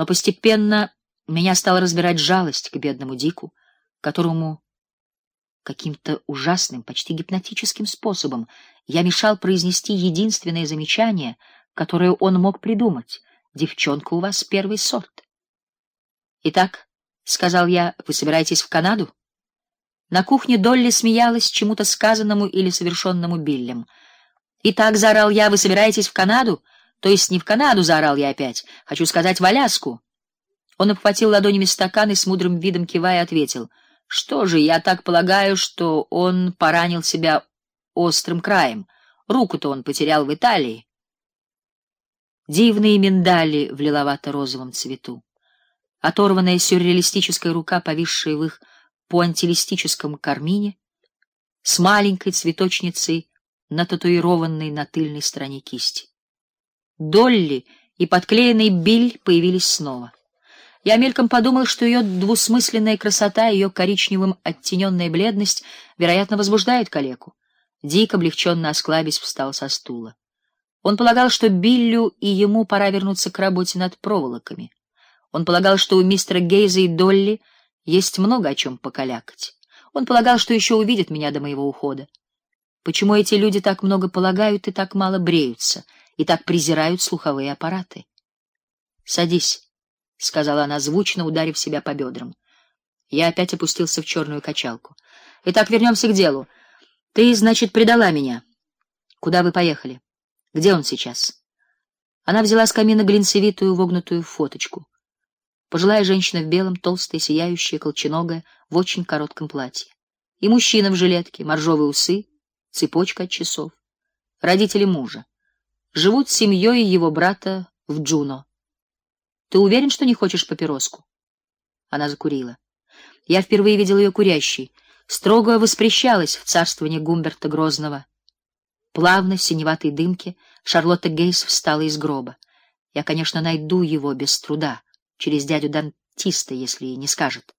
Но постепенно меня стала разбирать жалость к бедному Дику, которому каким-то ужасным, почти гипнотическим способом я мешал произнести единственное замечание, которое он мог придумать: "Девчонка у вас первый сорт". Итак, сказал я, вы собираетесь в Канаду? На кухне Долли смеялась чему-то сказанному или совершенному Биллем. Итак, заорал я, вы собираетесь в Канаду? То есть не в Канаду, заорал я опять. Хочу сказать в Аляску. Он обхватил ладонями стакан и с мудрым видом кивая ответил: "Что же, я так полагаю, что он поранил себя острым краем. Руку-то он потерял в Италии". Дивные миндали в лиловато-розовом цвету. Оторванная сюрреалистическая рука, повисшая в их пуантилистическом кармине, с маленькой цветочницей, нататуированной на тыльной стороне кисти. Долли и подклеенный Биль появились снова. Я мельком подумал, что ее двусмысленная красота, ее коричневым оттененная бледность, вероятно, возбуждает калеку. Дик облегченно осклабясь встал со стула. Он полагал, что Биллю и ему пора вернуться к работе над проволоками. Он полагал, что у мистера Гейза и Долли есть много о чем покалякать. Он полагал, что еще увидит меня до моего ухода. Почему эти люди так много полагают и так мало бреются? И так презирают слуховые аппараты. Садись, сказала она звучно, ударив себя по бедрам. Я опять опустился в черную качалку. Итак, вернемся к делу. Ты, значит, предала меня. Куда вы поехали? Где он сейчас? Она взяла с камина глинцевитую вогнутую фоточку. Пожилая женщина в белом, толстая, сияющая, колченогая, в очень коротком платье. И мужчина в жилетке, моржовые усы, цепочка от часов. Родители мужа живут с семьей его брата в Джуно. Ты уверен, что не хочешь папироску? Она закурила. Я впервые видел ее курящей. Строго воспрещалось в царствовании Гумберта Грозного. Плавно в синеватой дымке Шарлотта Гейс встала из гроба. Я, конечно, найду его без труда через дядю дантиста, если не скажет.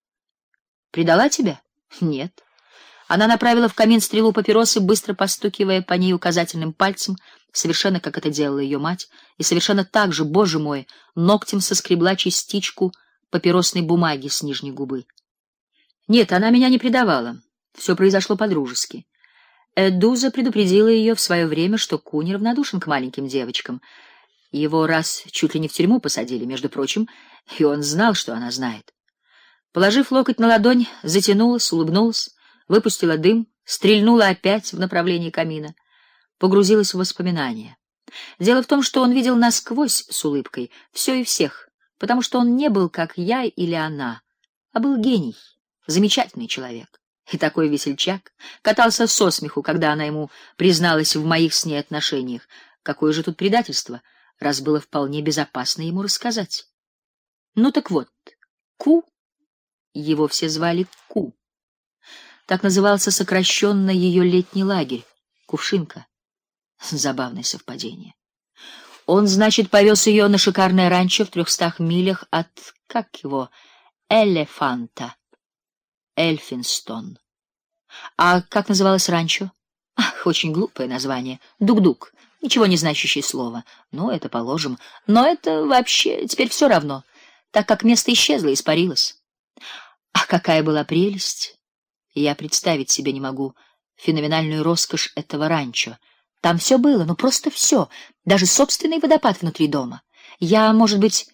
Предала тебя? Нет. Она направила в камин стрелу папиросы, быстро постукивая по ней указательным пальцем, совершенно как это делала ее мать, и совершенно так же, боже мой, ногтем соскребла частичку папиросной бумаги с нижней губы. Нет, она меня не предавала. Все произошло по-дружески. Эдуза предупредила ее в свое время, что Куни равнодушен к маленьким девочкам. Его раз чуть ли не в тюрьму посадили, между прочим, и он знал, что она знает. Положив локоть на ладонь, затянулась, улыбнулась выпустила дым, стрельнула опять в направлении камина, погрузилась в воспоминания. Дело в том, что он видел насквозь с улыбкой все и всех, потому что он не был как я или она, а был гений, замечательный человек. И такой весельчак катался со смеху, когда она ему призналась в моих с ней отношениях. Какое же тут предательство, раз было вполне безопасно ему рассказать. Ну так вот, Ку, его все звали Ку. Так назывался сокращенно ее летний лагерь, Кувшинка. Забавное совпадение. Он, значит, повез ее на шикарное ранчо в трехстах милях от как его Элефанта, Эльфинстон. А как называлось ранчо? Ах, очень глупое название. Дук-дук. Ничего не значащее слово. Ну, это положим. Но это вообще теперь все равно, так как место исчезло, испарилось. А какая была прелесть! Я представить себе не могу феноменальную роскошь этого ранчо. Там все было, ну просто все, даже собственный водопад внутри дома. Я, может быть,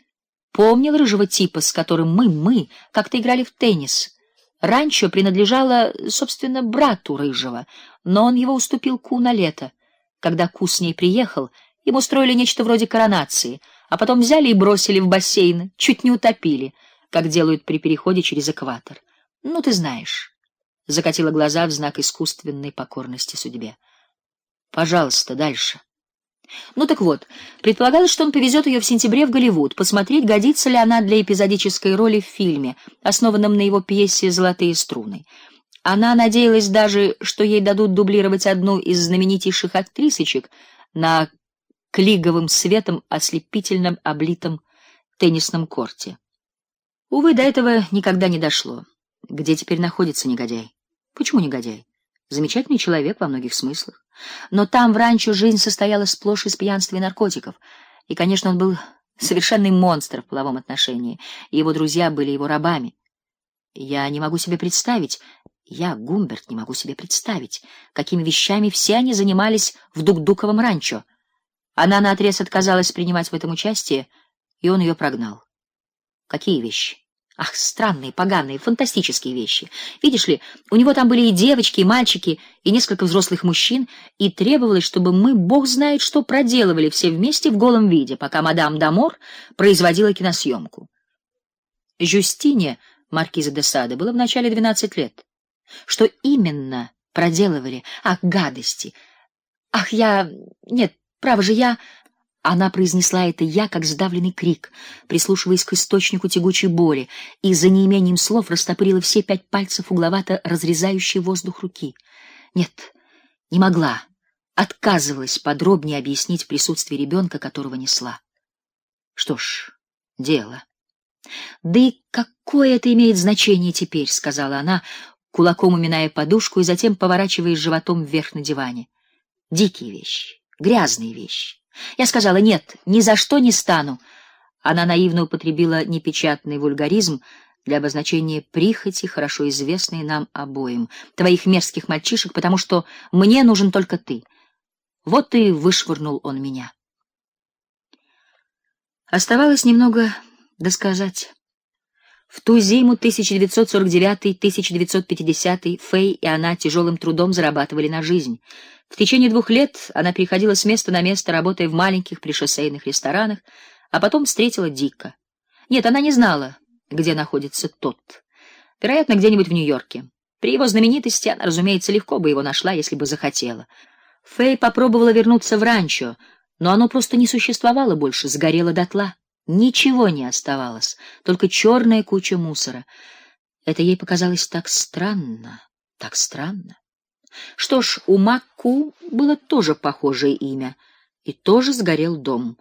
помнил рыжего типа, с которым мы мы как-то играли в теннис. Ранчо принадлежало, собственно, брату рыжего, но он его уступил Ку на лето. Когда Ку с ней приехал, ему устроили нечто вроде коронации, а потом взяли и бросили в бассейн, чуть не утопили, как делают при переходе через экватор. Ну ты знаешь закатила глаза в знак искусственной покорности судьбе. Пожалуйста, дальше. Ну так вот, предполагалось, что он повезет ее в сентябре в Голливуд, посмотреть, годится ли она для эпизодической роли в фильме, основанном на его пьесе Золотые струны. Она надеялась даже, что ей дадут дублировать одну из знаменитейших актрисочек на клиговым светом ослепительном облитом теннисном корте. Увы, до этого никогда не дошло. Где теперь находится негодяй? Почему негодяй? Замечательный человек во многих смыслах. Но там в ранчо жизнь состояла сплошь из пьянства и наркотиков. И, конечно, он был совершенный монстр в половом отношении, и его друзья были его рабами. Я не могу себе представить, я, Гумберт, не могу себе представить, какими вещами все они занимались в Дук-Дуковом ранчо. Она наотрез отказалась принимать в этом участие, и он ее прогнал. Какие вещи? Ах, странные, поганые, фантастические вещи. Видишь ли, у него там были и девочки, и мальчики, и несколько взрослых мужчин, и требовалось, чтобы мы, бог знает, что проделывали все вместе в голом виде, пока мадам Дамор производила киносъемку. Жюстине, маркиза де Саде, было в начале 12 лет. Что именно проделывали? Ах, гадости. Ах, я Нет, право же я она произнесла это я как сдавленный крик, прислушиваясь к источнику тягучей боли, и за неимением слов растопырила все пять пальцев угловато разрезающей воздух руки. Нет, не могла, отказывалась подробнее объяснить присутствие ребенка, которого несла. Что ж, дело. Да и какое это имеет значение теперь, сказала она, кулаком уминая подушку и затем поворачиваясь животом вверх на диване. Дикие вещи, грязные вещи. Я сказала: "Нет, ни за что не стану". Она наивно употребила непечатный вульгаризм для обозначения прихоти, хорошо известной нам обоим, твоих мерзких мальчишек, потому что мне нужен только ты. Вот и вышвырнул он меня. Оставалось немного досказать. В ту зиму 1949-1950 Фэй и она тяжелым трудом зарабатывали на жизнь. В течение двух лет она переходила с места на место, работая в маленьких пришоссейных ресторанах, а потом встретила Дика. Нет, она не знала, где находится тот. Вероятно, где-нибудь в Нью-Йорке. При его знаменитости она, разумеется, легко бы его нашла, если бы захотела. Фэй попробовала вернуться в ранчо, но оно просто не существовало больше, сгорело дотла. Ничего не оставалось, только черная куча мусора. Это ей показалось так странно, так странно. Что ж, у Макку было тоже похожее имя, и тоже сгорел дом.